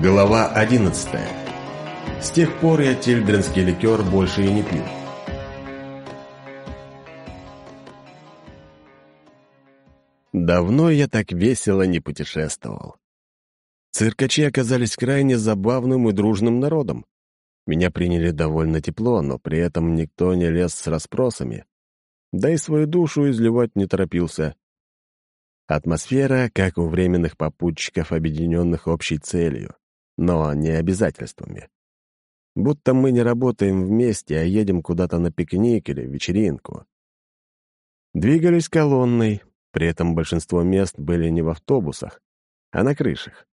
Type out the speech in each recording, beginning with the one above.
Глава 11 С тех пор я тельдринский ликер больше и не пью. Давно я так весело не путешествовал. Циркачи оказались крайне забавным и дружным народом. Меня приняли довольно тепло, но при этом никто не лез с расспросами. Да и свою душу изливать не торопился. Атмосфера, как у временных попутчиков, объединенных общей целью но не обязательствами. Будто мы не работаем вместе, а едем куда-то на пикник или вечеринку. Двигались колонной, при этом большинство мест были не в автобусах, а на крышах.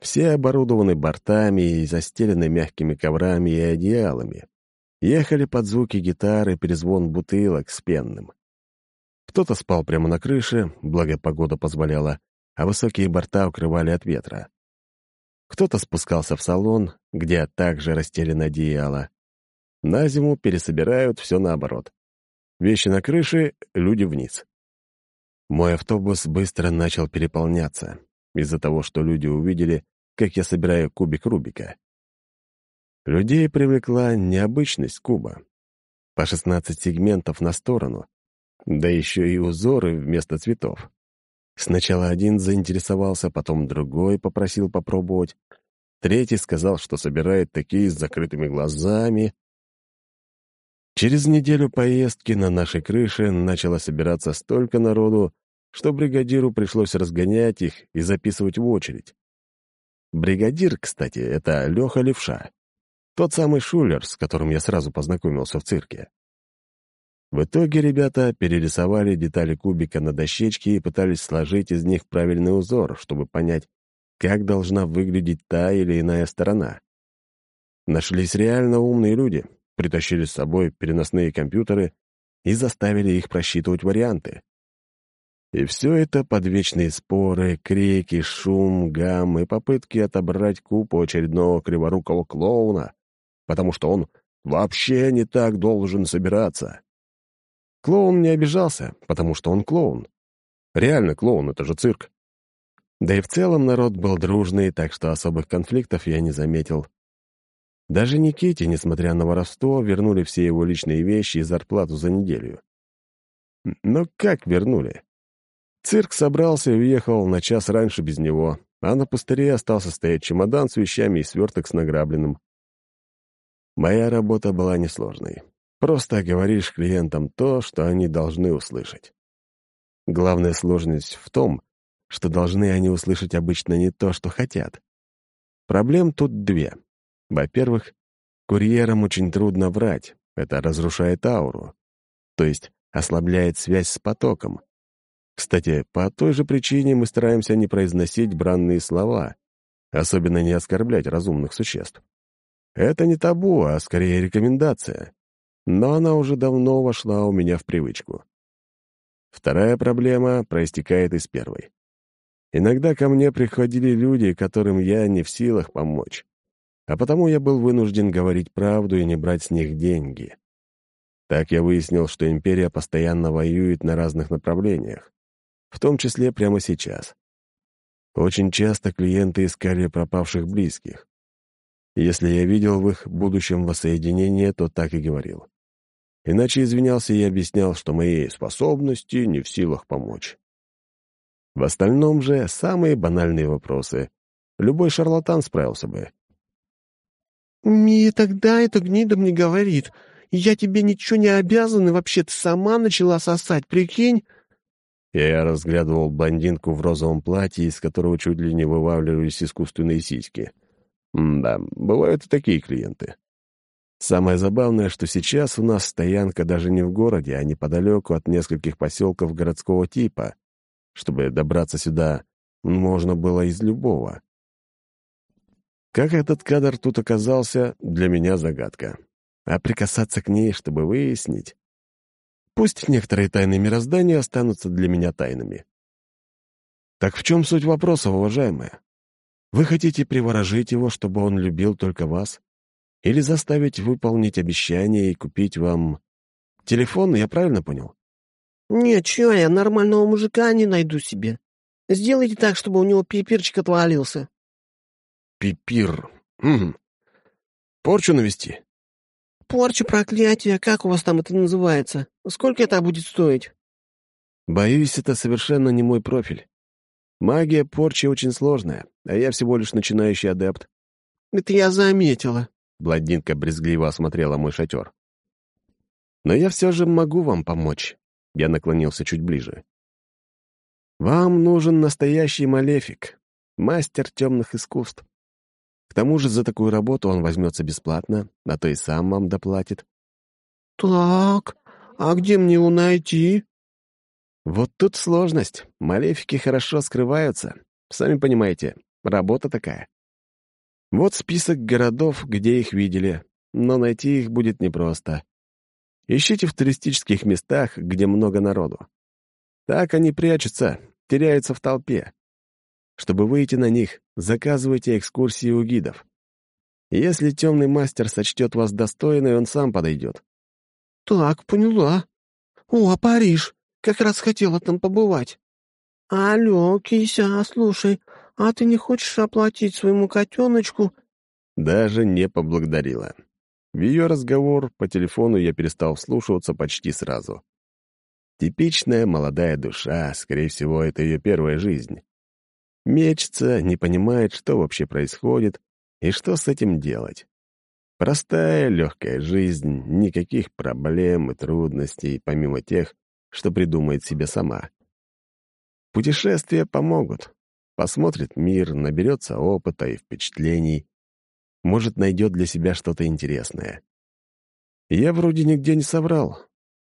Все оборудованы бортами и застелены мягкими коврами и одеялами. Ехали под звуки гитары перезвон бутылок с пенным. Кто-то спал прямо на крыше, благо погода позволяла, а высокие борта укрывали от ветра. Кто-то спускался в салон, где также расстелено одеяло. На зиму пересобирают все наоборот. Вещи на крыше, люди вниз. Мой автобус быстро начал переполняться из-за того, что люди увидели, как я собираю кубик Рубика. Людей привлекла необычность куба. По 16 сегментов на сторону, да еще и узоры вместо цветов. Сначала один заинтересовался, потом другой попросил попробовать. Третий сказал, что собирает такие с закрытыми глазами. Через неделю поездки на нашей крыше начало собираться столько народу, что бригадиру пришлось разгонять их и записывать в очередь. Бригадир, кстати, это Леха Левша. Тот самый шулер, с которым я сразу познакомился в цирке. В итоге ребята перерисовали детали кубика на дощечке и пытались сложить из них правильный узор, чтобы понять, как должна выглядеть та или иная сторона. Нашлись реально умные люди, притащили с собой переносные компьютеры и заставили их просчитывать варианты. И все это под вечные споры, крики, шум, гам и попытки отобрать куб у очередного криворукого клоуна, потому что он вообще не так должен собираться. Клоун не обижался, потому что он клоун. Реально клоун, это же цирк. Да и в целом народ был дружный, так что особых конфликтов я не заметил. Даже Никите, несмотря на воровство, вернули все его личные вещи и зарплату за неделю. Но как вернули? Цирк собрался и уехал на час раньше без него, а на пустыре остался стоять чемодан с вещами и сверток с награбленным. Моя работа была несложной. Просто говоришь клиентам то, что они должны услышать. Главная сложность в том, что должны они услышать обычно не то, что хотят. Проблем тут две. Во-первых, курьерам очень трудно врать, это разрушает ауру, то есть ослабляет связь с потоком. Кстати, по той же причине мы стараемся не произносить бранные слова, особенно не оскорблять разумных существ. Это не табу, а скорее рекомендация но она уже давно вошла у меня в привычку. Вторая проблема проистекает из первой. Иногда ко мне приходили люди, которым я не в силах помочь, а потому я был вынужден говорить правду и не брать с них деньги. Так я выяснил, что империя постоянно воюет на разных направлениях, в том числе прямо сейчас. Очень часто клиенты искали пропавших близких. Если я видел в их будущем воссоединение, то так и говорил. Иначе извинялся и объяснял, что мои способности не в силах помочь. В остальном же самые банальные вопросы. Любой шарлатан справился бы. «И тогда эта гнида мне говорит, я тебе ничего не обязан, и вообще ты сама начала сосать, прикинь?» Я разглядывал блондинку в розовом платье, из которого чуть ли не вывавливались искусственные сиськи. М да, бывают и такие клиенты. Самое забавное, что сейчас у нас стоянка даже не в городе, а неподалеку от нескольких поселков городского типа. Чтобы добраться сюда, можно было из любого. Как этот кадр тут оказался, для меня загадка. А прикасаться к ней, чтобы выяснить... Пусть некоторые тайны мироздания останутся для меня тайнами. Так в чем суть вопроса, уважаемая? Вы хотите приворожить его, чтобы он любил только вас? Или заставить выполнить обещание и купить вам... Телефон, я правильно понял? «Нет, чё, я нормального мужика не найду себе. Сделайте так, чтобы у него пиперчик отвалился». пипир. М Порчу навести?» «Порча, проклятие, как у вас там это называется? Сколько это будет стоить?» «Боюсь, это совершенно не мой профиль. Магия порчи очень сложная, а я всего лишь начинающий адепт». «Это я заметила», — блондинка брезгливо осмотрела мой шатер. «Но я все же могу вам помочь». Я наклонился чуть ближе. «Вам нужен настоящий малефик, мастер темных искусств. К тому же за такую работу он возьмется бесплатно, а то и сам вам доплатит». «Так, а где мне его найти?» «Вот тут сложность. Малефики хорошо скрываются. Сами понимаете, работа такая. Вот список городов, где их видели, но найти их будет непросто. Ищите в туристических местах, где много народу. Так они прячутся, теряются в толпе. Чтобы выйти на них, заказывайте экскурсии у гидов. Если темный мастер сочтет вас достойной, он сам подойдет. «Так, поняла. О, Париж! Как раз хотела там побывать. Алло, кися, слушай, а ты не хочешь оплатить своему котеночку?» Даже не поблагодарила. В ее разговор по телефону я перестал вслушиваться почти сразу. Типичная молодая душа, скорее всего, это ее первая жизнь. Мечется, не понимает, что вообще происходит и что с этим делать. Простая, легкая жизнь, никаких проблем и трудностей, помимо тех, что придумает себе сама. Путешествия помогут. Посмотрит мир, наберется опыта и впечатлений. Может, найдет для себя что-то интересное. Я вроде нигде не соврал.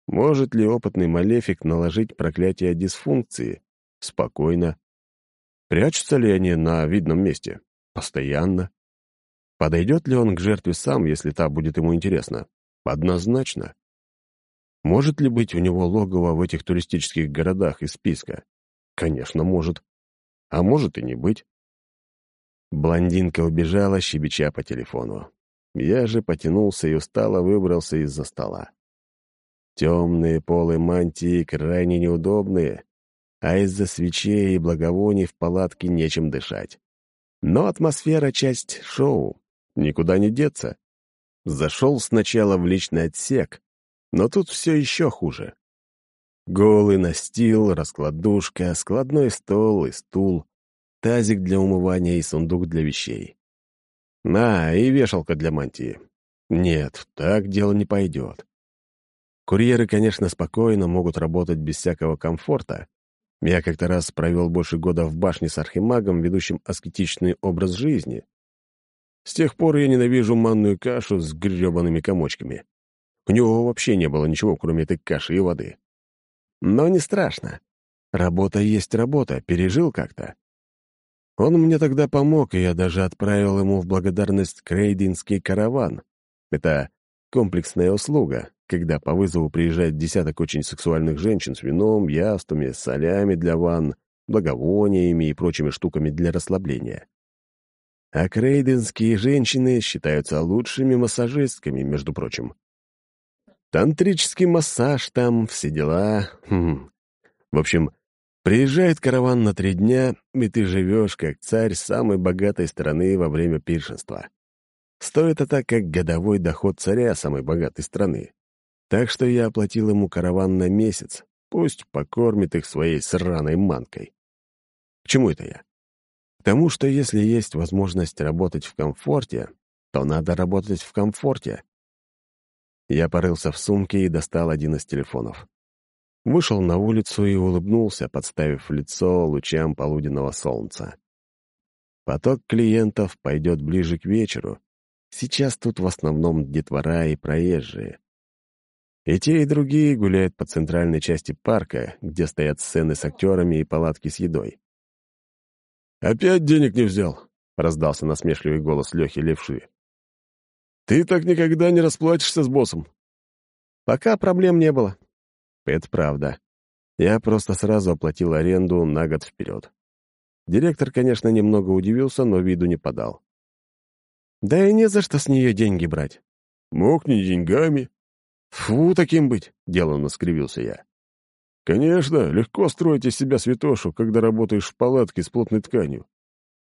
Может ли опытный малефик наложить проклятие дисфункции? Спокойно. Прячутся ли они на видном месте? Постоянно. Подойдет ли он к жертве сам, если та будет ему интересна? Однозначно. Может ли быть у него логово в этих туристических городах из списка? Конечно, может. А может и не быть. Блондинка убежала, щебеча по телефону. Я же потянулся и устало выбрался из-за стола. Темные полы мантии крайне неудобные, а из-за свечей и благовоний в палатке нечем дышать. Но атмосфера — часть шоу, никуда не деться. Зашел сначала в личный отсек, но тут все еще хуже. Голый настил, раскладушка, складной стол и стул, тазик для умывания и сундук для вещей. На, и вешалка для мантии. Нет, так дело не пойдет. Курьеры, конечно, спокойно могут работать без всякого комфорта, я как-то раз провел больше года в башне с архимагом, ведущим аскетичный образ жизни. С тех пор я ненавижу манную кашу с гребаными комочками. У него вообще не было ничего, кроме этой каши и воды. Но не страшно. Работа есть работа, пережил как-то. Он мне тогда помог, и я даже отправил ему в благодарность крейдинский караван. Это комплексная услуга, когда по вызову приезжает десяток очень сексуальных женщин с вином, яствами, солями для ванн, благовониями и прочими штуками для расслабления. А крейденские женщины считаются лучшими массажистками, между прочим. Тантрический массаж там, все дела. Хм. В общем, приезжает караван на три дня, и ты живешь как царь самой богатой страны во время пиршества. Стоит это как годовой доход царя самой богатой страны. Так что я оплатил ему караван на месяц, пусть покормит их своей сраной манкой. К чему это я? К тому, что если есть возможность работать в комфорте, то надо работать в комфорте. Я порылся в сумке и достал один из телефонов. Вышел на улицу и улыбнулся, подставив лицо лучам полуденного солнца. Поток клиентов пойдет ближе к вечеру. Сейчас тут в основном детвора и проезжие. И те, и другие гуляют по центральной части парка, где стоят сцены с актерами и палатки с едой. «Опять денег не взял?» — раздался насмешливый голос Лехи Левши. «Ты так никогда не расплатишься с боссом». «Пока проблем не было». «Это правда. Я просто сразу оплатил аренду на год вперед». Директор, конечно, немного удивился, но виду не подал. «Да и не за что с нее деньги брать». «Мог не деньгами», «Фу, таким быть!» — деланно скривился я. «Конечно, легко строить из себя святошу, когда работаешь в палатке с плотной тканью.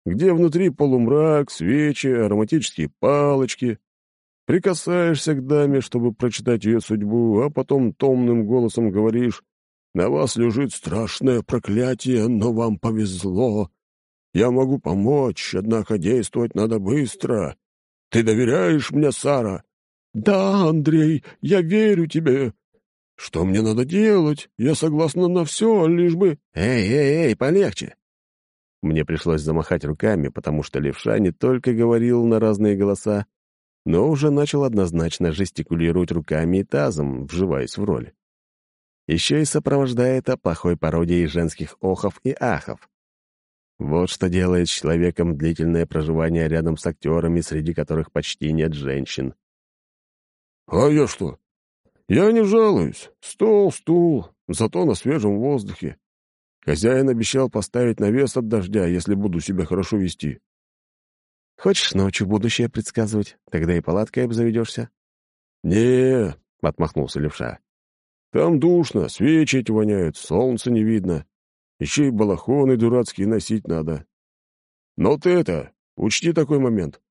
где внутри полумрак, свечи, ароматические палочки. Прикасаешься к даме, чтобы прочитать ее судьбу, а потом томным голосом говоришь «На вас лежит страшное проклятие, но вам повезло. Я могу помочь, однако действовать надо быстро. Ты доверяешь мне, Сара?» «Да, Андрей, я верю тебе. Что мне надо делать? Я согласна на все, лишь бы...» «Эй, эй, эй, полегче!» Мне пришлось замахать руками, потому что левша не только говорил на разные голоса, но уже начал однозначно жестикулировать руками и тазом, вживаясь в роль. Еще и сопровождая это плохой пародией женских охов и ахов. Вот что делает с человеком длительное проживание рядом с актерами, среди которых почти нет женщин. «А я что? Я не жалуюсь. Стол, стул, зато на свежем воздухе. Хозяин обещал поставить навес от дождя, если буду себя хорошо вести. Хочешь ночью будущее предсказывать? Тогда и палаткой обзаведешься. не отмахнулся левша. «Там душно, свечи эти воняют, солнца не видно. Еще и балахоны дурацкие носить надо. Но ты это, учти такой момент.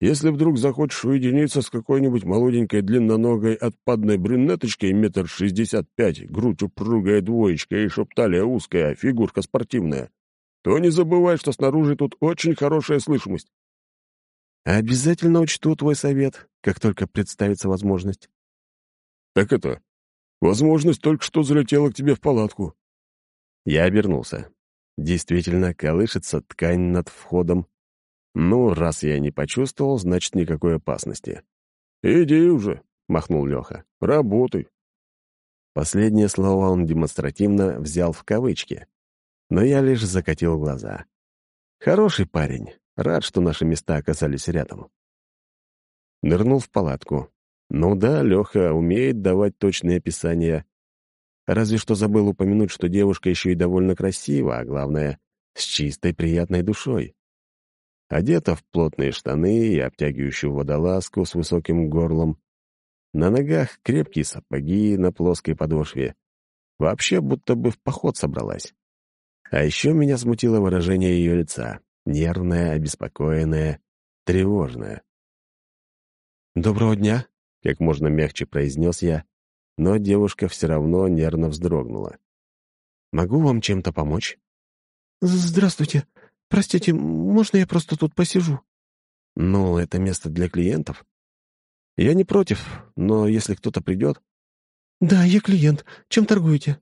Если вдруг захочешь уединиться с какой-нибудь молоденькой длинноногой отпадной брюнеточкой метр шестьдесят пять, грудь упругая двоечка и чтоб талия узкая, фигурка спортивная, то не забывай, что снаружи тут очень хорошая слышимость. Обязательно учту твой совет, как только представится возможность. Так это, возможность только что залетела к тебе в палатку. Я обернулся. Действительно, колышется ткань над входом, «Ну, раз я не почувствовал, значит, никакой опасности». «Иди уже», — махнул Леха. «Работай». Последнее слово он демонстративно взял в кавычки, но я лишь закатил глаза. «Хороший парень. Рад, что наши места оказались рядом». Нырнул в палатку. Ну да, Леха умеет давать точные описания. Разве что забыл упомянуть, что девушка еще и довольно красива, а главное, с чистой приятной душой. Одета в плотные штаны и обтягивающую водолазку с высоким горлом. На ногах крепкие сапоги на плоской подошве. Вообще будто бы в поход собралась. А еще меня смутило выражение ее лица. Нервное, обеспокоенное, тревожное. «Доброго дня», — как можно мягче произнес я, но девушка все равно нервно вздрогнула. «Могу вам чем-то помочь?» «Здравствуйте. «Простите, можно я просто тут посижу?» «Ну, это место для клиентов. Я не против, но если кто-то придет...» «Да, я клиент. Чем торгуете?»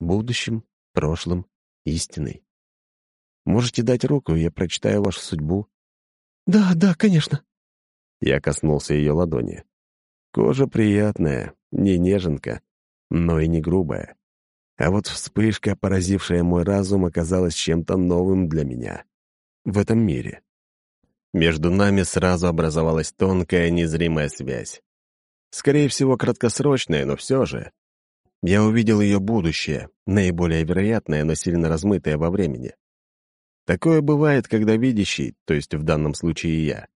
«Будущим, прошлым, истиной. Можете дать руку, я прочитаю вашу судьбу». «Да, да, конечно». Я коснулся ее ладони. Кожа приятная, не неженка, но и не грубая. А вот вспышка, поразившая мой разум, оказалась чем-то новым для меня. В этом мире. Между нами сразу образовалась тонкая, незримая связь. Скорее всего, краткосрочная, но все же. Я увидел ее будущее, наиболее вероятное, но сильно размытое во времени. Такое бывает, когда видящий, то есть в данном случае я,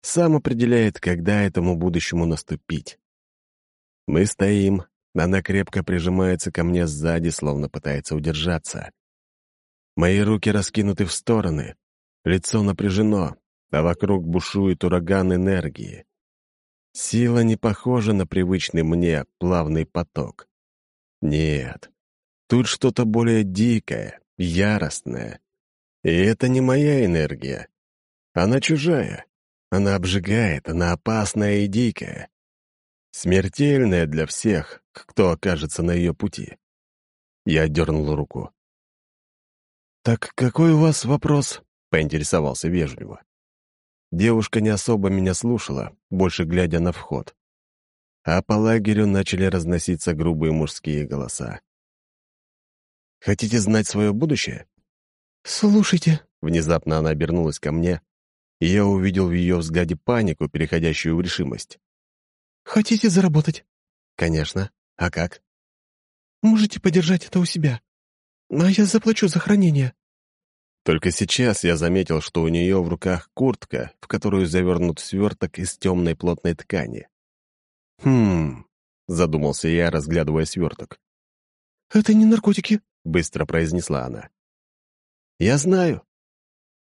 сам определяет, когда этому будущему наступить. Мы стоим, она крепко прижимается ко мне сзади, словно пытается удержаться. Мои руки раскинуты в стороны, лицо напряжено, а вокруг бушует ураган энергии. Сила не похожа на привычный мне плавный поток. Нет, тут что-то более дикое, яростное. И это не моя энергия. Она чужая. Она обжигает, она опасная и дикая. Смертельная для всех, кто окажется на ее пути. Я дернул руку. «Так какой у вас вопрос?» — поинтересовался вежливо. Девушка не особо меня слушала, больше глядя на вход. А по лагерю начали разноситься грубые мужские голоса. «Хотите знать свое будущее?» «Слушайте», — внезапно она обернулась ко мне, и я увидел в ее взгляде панику, переходящую в решимость. «Хотите заработать?» «Конечно. А как?» «Можете подержать это у себя. А я заплачу за хранение». Только сейчас я заметил, что у нее в руках куртка, в которую завернут сверток из темной плотной ткани. «Хм...» — задумался я, разглядывая сверток. «Это не наркотики», — быстро произнесла она. «Я знаю».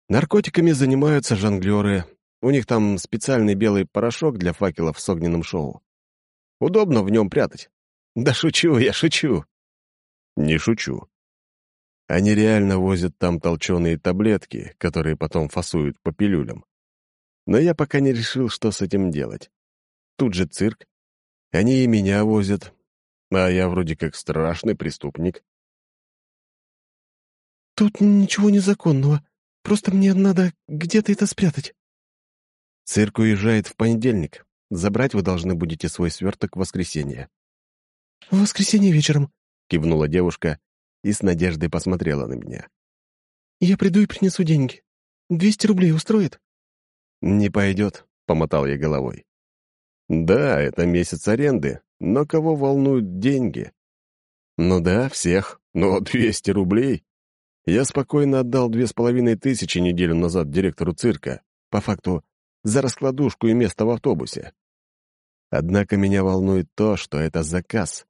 Наркотиками занимаются жонглеры. У них там специальный белый порошок для факелов с огненным шоу. Удобно в нем прятать. Да шучу, я шучу. Не шучу. Они реально возят там толченые таблетки, которые потом фасуют по пилюлям. Но я пока не решил, что с этим делать. Тут же цирк. Они и меня возят. А я вроде как страшный преступник. «Тут ничего незаконного. Просто мне надо где-то это спрятать». Цирк уезжает в понедельник. Забрать вы должны будете свой сверток в воскресенье. «В воскресенье вечером», — кивнула девушка и с надеждой посмотрела на меня. «Я приду и принесу деньги. Двести рублей устроит?» «Не пойдет», — помотал я головой. «Да, это месяц аренды, но кого волнуют деньги?» «Ну да, всех, но двести рублей?» Я спокойно отдал две с половиной тысячи неделю назад директору цирка, по факту, за раскладушку и место в автобусе. Однако меня волнует то, что это заказ.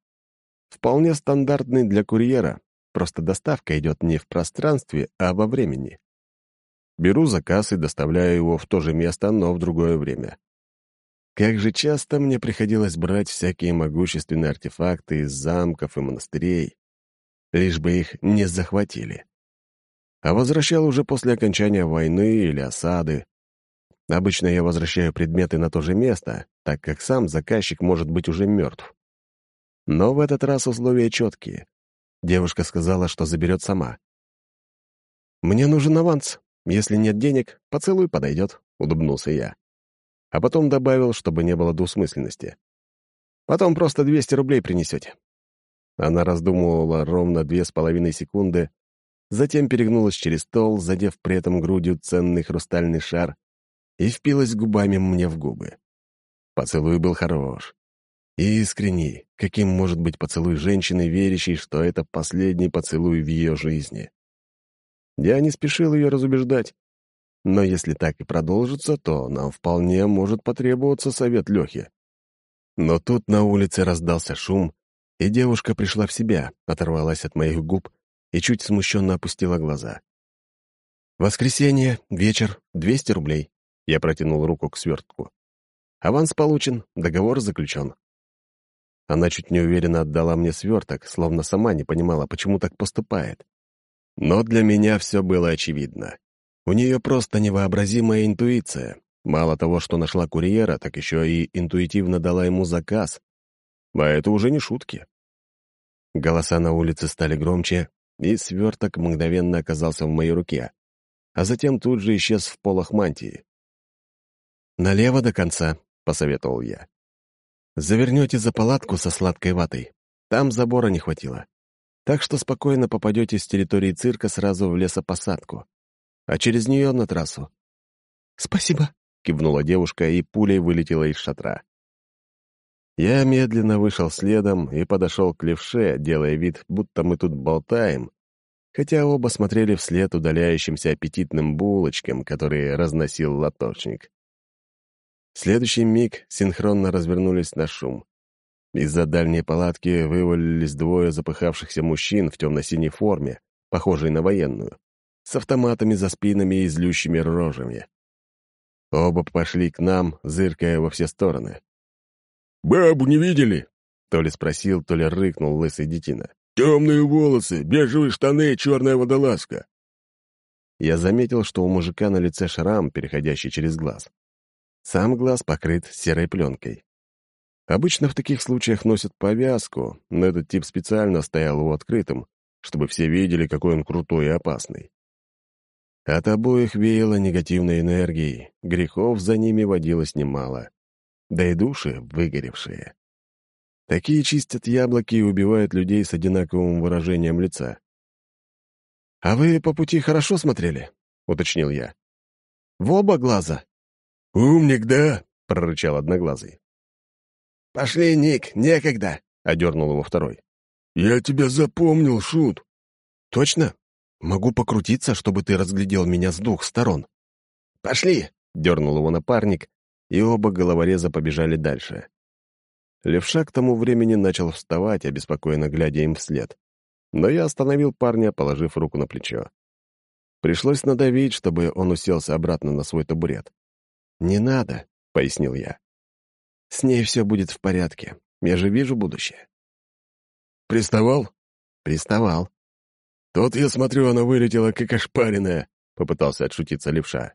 Вполне стандартный для курьера, просто доставка идет не в пространстве, а во времени. Беру заказ и доставляю его в то же место, но в другое время. Как же часто мне приходилось брать всякие могущественные артефакты из замков и монастырей, лишь бы их не захватили а возвращал уже после окончания войны или осады. Обычно я возвращаю предметы на то же место, так как сам заказчик может быть уже мертв. Но в этот раз условия четкие. Девушка сказала, что заберет сама. «Мне нужен аванс. Если нет денег, поцелуй подойдет», — улыбнулся я. А потом добавил, чтобы не было двусмысленности. «Потом просто 200 рублей принесете». Она раздумывала ровно две с половиной секунды, затем перегнулась через стол, задев при этом грудью ценный хрустальный шар, и впилась губами мне в губы. Поцелуй был хорош. И искренний, каким может быть поцелуй женщины, верящей, что это последний поцелуй в ее жизни. Я не спешил ее разубеждать. Но если так и продолжится, то нам вполне может потребоваться совет Лехи. Но тут на улице раздался шум, и девушка пришла в себя, оторвалась от моих губ и чуть смущенно опустила глаза. «Воскресенье, вечер, 200 рублей». Я протянул руку к свертку. «Аванс получен, договор заключен». Она чуть неуверенно отдала мне сверток, словно сама не понимала, почему так поступает. Но для меня все было очевидно. У нее просто невообразимая интуиция. Мало того, что нашла курьера, так еще и интуитивно дала ему заказ. А это уже не шутки. Голоса на улице стали громче, и сверток мгновенно оказался в моей руке, а затем тут же исчез в полах мантии. «Налево до конца», — посоветовал я. «Завернете за палатку со сладкой ватой. Там забора не хватило. Так что спокойно попадете с территории цирка сразу в лесопосадку, а через нее на трассу». «Спасибо», — кивнула девушка и пулей вылетела из шатра. Я медленно вышел следом и подошел к левше, делая вид, будто мы тут болтаем, хотя оба смотрели вслед удаляющимся аппетитным булочкам, которые разносил лоточник. В следующий миг синхронно развернулись на шум. Из-за дальней палатки вывалились двое запыхавшихся мужчин в темно-синей форме, похожей на военную, с автоматами за спинами и злющими рожами. Оба пошли к нам, зыркая во все стороны. «Бабу не видели?» — то ли спросил, то ли рыкнул лысый детина. «Темные волосы, бежевые штаны черная водолазка». Я заметил, что у мужика на лице шрам, переходящий через глаз. Сам глаз покрыт серой пленкой. Обычно в таких случаях носят повязку, но этот тип специально стоял его открытым, чтобы все видели, какой он крутой и опасный. От обоих веяло негативной энергией, грехов за ними водилось немало да и души выгоревшие. Такие чистят яблоки и убивают людей с одинаковым выражением лица. «А вы по пути хорошо смотрели?» — уточнил я. «В оба глаза?» «Умник, да?» — прорычал одноглазый. «Пошли, Ник, некогда!» — одернул его второй. «Я тебя запомнил, Шут!» «Точно? Могу покрутиться, чтобы ты разглядел меня с двух сторон». «Пошли!» — дернул его напарник, и оба головореза побежали дальше. Левша к тому времени начал вставать, обеспокоенно глядя им вслед. Но я остановил парня, положив руку на плечо. Пришлось надавить, чтобы он уселся обратно на свой табурет. «Не надо», — пояснил я. «С ней все будет в порядке. Я же вижу будущее». «Приставал?» «Приставал». «Тот, я смотрю, она вылетела, как ошпаренная», — попытался отшутиться левша.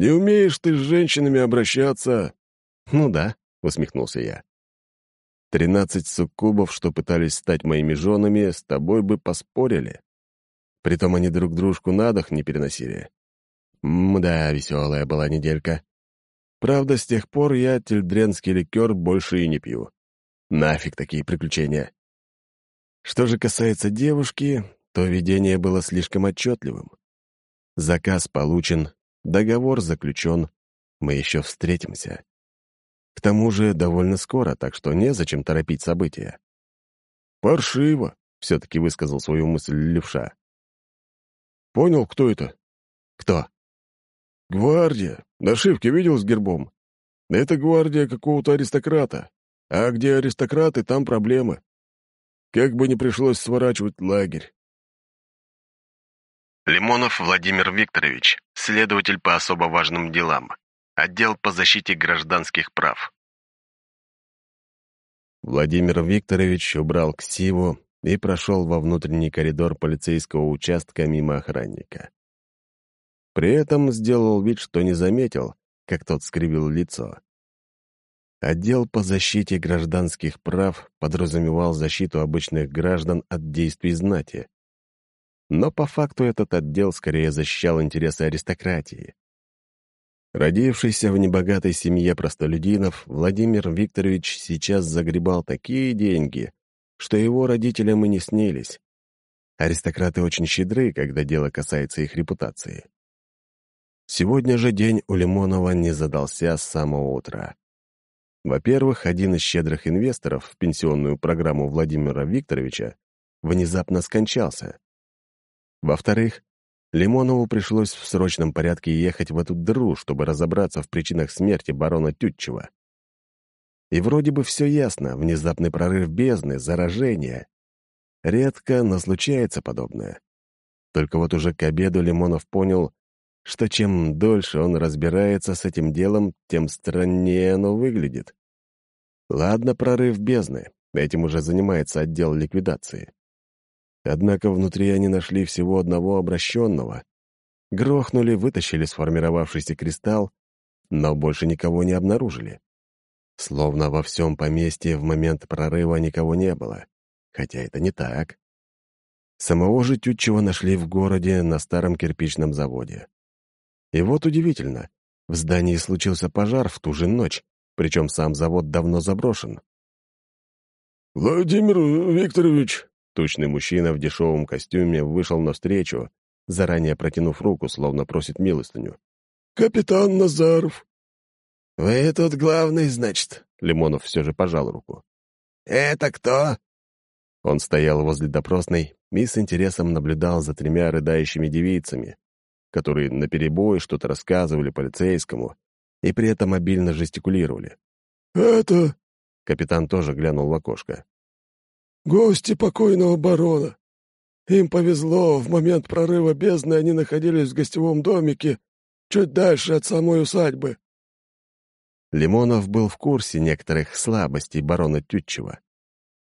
«Не умеешь ты с женщинами обращаться?» «Ну да», — усмехнулся я. «Тринадцать суккубов, что пытались стать моими женами, с тобой бы поспорили. Притом они друг дружку на дух не переносили. Мда, веселая была неделька. Правда, с тех пор я тельдренский ликер больше и не пью. Нафиг такие приключения. Что же касается девушки, то видение было слишком отчетливым. Заказ получен, договор заключен, мы еще встретимся. К тому же довольно скоро, так что незачем торопить события. «Паршиво», — все-таки высказал свою мысль левша. Понял, кто это? Кто? Гвардия. Нашивки видел с гербом? Это гвардия какого-то аристократа. А где аристократы, там проблемы. Как бы не пришлось сворачивать лагерь. Лимонов Владимир Викторович, следователь по особо важным делам. Отдел по защите гражданских прав. Владимир Викторович убрал ксиву и прошел во внутренний коридор полицейского участка мимо охранника. При этом сделал вид, что не заметил, как тот скривил лицо. Отдел по защите гражданских прав подразумевал защиту обычных граждан от действий знати. Но по факту этот отдел скорее защищал интересы аристократии. Родившийся в небогатой семье простолюдинов, Владимир Викторович сейчас загребал такие деньги, что его родителям и не снились. Аристократы очень щедры, когда дело касается их репутации. Сегодня же день у Лимонова не задался с самого утра. Во-первых, один из щедрых инвесторов в пенсионную программу Владимира Викторовича внезапно скончался. Во-вторых, Лимонову пришлось в срочном порядке ехать в эту дыру, чтобы разобраться в причинах смерти барона Тютчева. И вроде бы все ясно, внезапный прорыв бездны, заражение. Редко, но случается подобное. Только вот уже к обеду Лимонов понял, что чем дольше он разбирается с этим делом, тем страннее оно выглядит. Ладно, прорыв бездны, этим уже занимается отдел ликвидации. Однако внутри они нашли всего одного обращенного. Грохнули, вытащили сформировавшийся кристалл, но больше никого не обнаружили. Словно во всем поместье в момент прорыва никого не было. Хотя это не так. Самого же Тютчева нашли в городе на старом кирпичном заводе. И вот удивительно, в здании случился пожар в ту же ночь, причем сам завод давно заброшен. «Владимир Викторович!» Тучный мужчина в дешевом костюме вышел навстречу, заранее протянув руку, словно просит милостыню. «Капитан Назаров!» «Вы тут главный, значит?» — Лимонов все же пожал руку. «Это кто?» Он стоял возле допросной и с интересом наблюдал за тремя рыдающими девицами, которые наперебой что-то рассказывали полицейскому и при этом обильно жестикулировали. «Это...» — капитан тоже глянул в окошко. «Гости покойного барона. Им повезло, в момент прорыва бездны они находились в гостевом домике чуть дальше от самой усадьбы. Лимонов был в курсе некоторых слабостей барона Тютчева.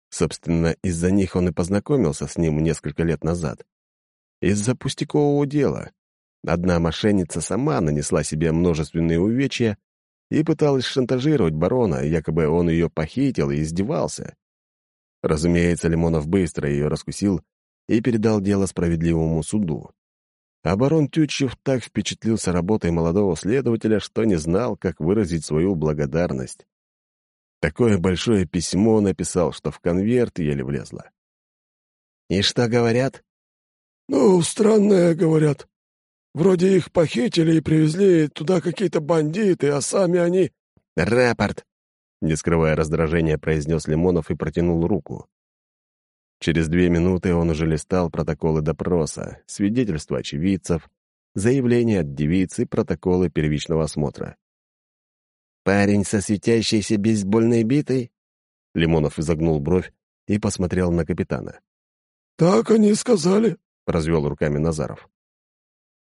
Собственно, из-за них он и познакомился с ним несколько лет назад. Из-за пустякового дела. Одна мошенница сама нанесла себе множественные увечья и пыталась шантажировать барона, якобы он ее похитил и издевался. Разумеется, Лимонов быстро ее раскусил и передал дело справедливому суду. А барон Тютчев так впечатлился работой молодого следователя, что не знал, как выразить свою благодарность. Такое большое письмо написал, что в конверт еле влезло. «И что говорят?» «Ну, странное, говорят. Вроде их похитили и привезли туда какие-то бандиты, а сами они...» «Рапорт!» — не скрывая раздражения, произнес Лимонов и протянул руку. Через две минуты он уже листал протоколы допроса, свидетельства очевидцев, заявления от девицы, протоколы первичного осмотра. «Парень со светящейся бейсбольной битой?» Лимонов изогнул бровь и посмотрел на капитана. «Так они сказали», — развел руками Назаров.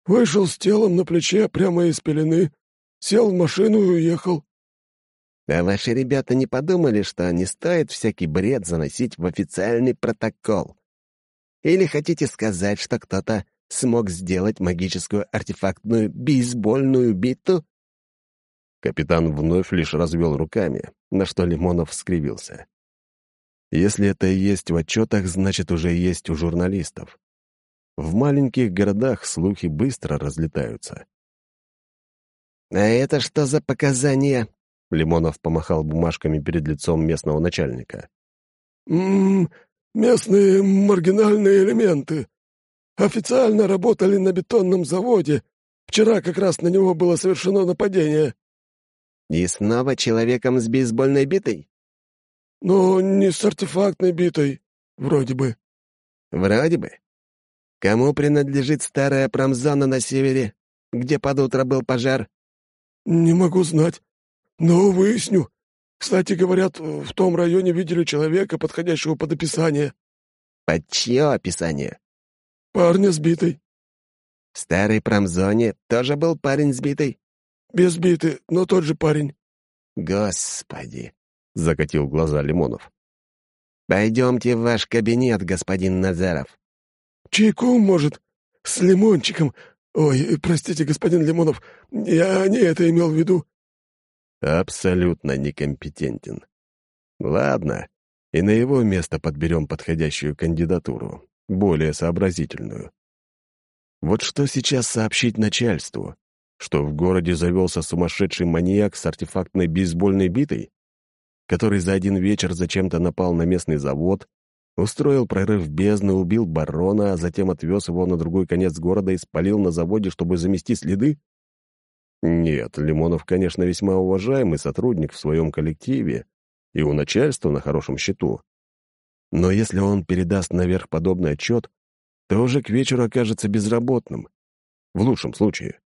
Вышел с телом на плече прямо из пелены, сел в машину и уехал». «А ваши ребята не подумали, что не стоит всякий бред заносить в официальный протокол? Или хотите сказать, что кто-то смог сделать магическую артефактную бейсбольную биту?» Капитан вновь лишь развел руками, на что Лимонов скривился. Если это и есть в отчетах, значит, уже есть у журналистов. В маленьких городах слухи быстро разлетаются. «А это что за показания?» Лимонов помахал бумажками перед лицом местного начальника. «М -м, «Местные маргинальные элементы. Официально работали на бетонном заводе. Вчера как раз на него было совершено нападение». «И снова человеком с бейсбольной битой?» «Ну, не с артефактной битой, вроде бы». «Вроде бы. Кому принадлежит старая промзона на севере, где под утро был пожар?» «Не могу знать, но выясню. Кстати, говорят, в том районе видели человека, подходящего под описание». «Под чье описание?» «Парня сбитый». «В старой промзоне тоже был парень сбитый?» «Без биты, но тот же парень». «Господи!» — закатил глаза Лимонов. «Пойдемте в ваш кабинет, господин Назаров». «Чайку, может, с лимончиком? Ой, простите, господин Лимонов, я не это имел в виду». Абсолютно некомпетентен. Ладно, и на его место подберем подходящую кандидатуру, более сообразительную. Вот что сейчас сообщить начальству? Что в городе завелся сумасшедший маньяк с артефактной бейсбольной битой? который за один вечер зачем-то напал на местный завод, устроил прорыв бездны, убил барона, а затем отвез его на другой конец города и спалил на заводе, чтобы замести следы? Нет, Лимонов, конечно, весьма уважаемый сотрудник в своем коллективе и у начальства на хорошем счету. Но если он передаст наверх подобный отчет, то уже к вечеру окажется безработным. В лучшем случае.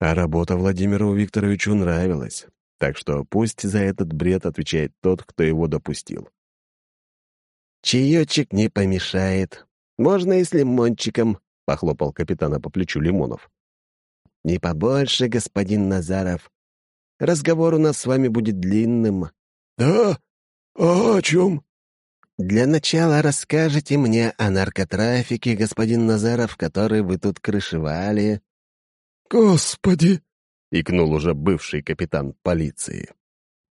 А работа Владимиру Викторовичу нравилась. Так что пусть за этот бред отвечает тот, кто его допустил. «Чаечек не помешает. Можно и с лимончиком», — похлопал капитана по плечу Лимонов. «Не побольше, господин Назаров. Разговор у нас с вами будет длинным». «Да? А о чем?» «Для начала расскажите мне о наркотрафике, господин Назаров, который вы тут крышевали». «Господи!» — икнул уже бывший капитан полиции.